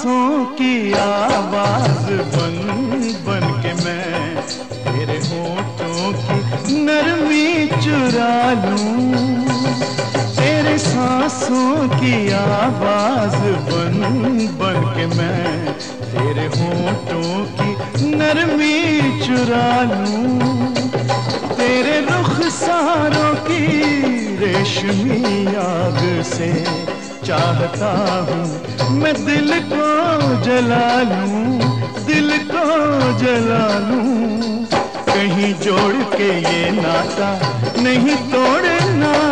सांसों की आवाज़ बन बन के मैं तेरे होठों की नरमी चुरा लूँ। तेरे सांसों की आवाज़ बन बन के मैं तेरे होठों की नरमी चुरा लूँ। तेरे रुख सारों की रेशमी आग से चाहता हूँ। मैं दिल को जला लूँ, दिल को जला लूँ। कहीं जोड़ के ये नाता नहीं तोड़ना।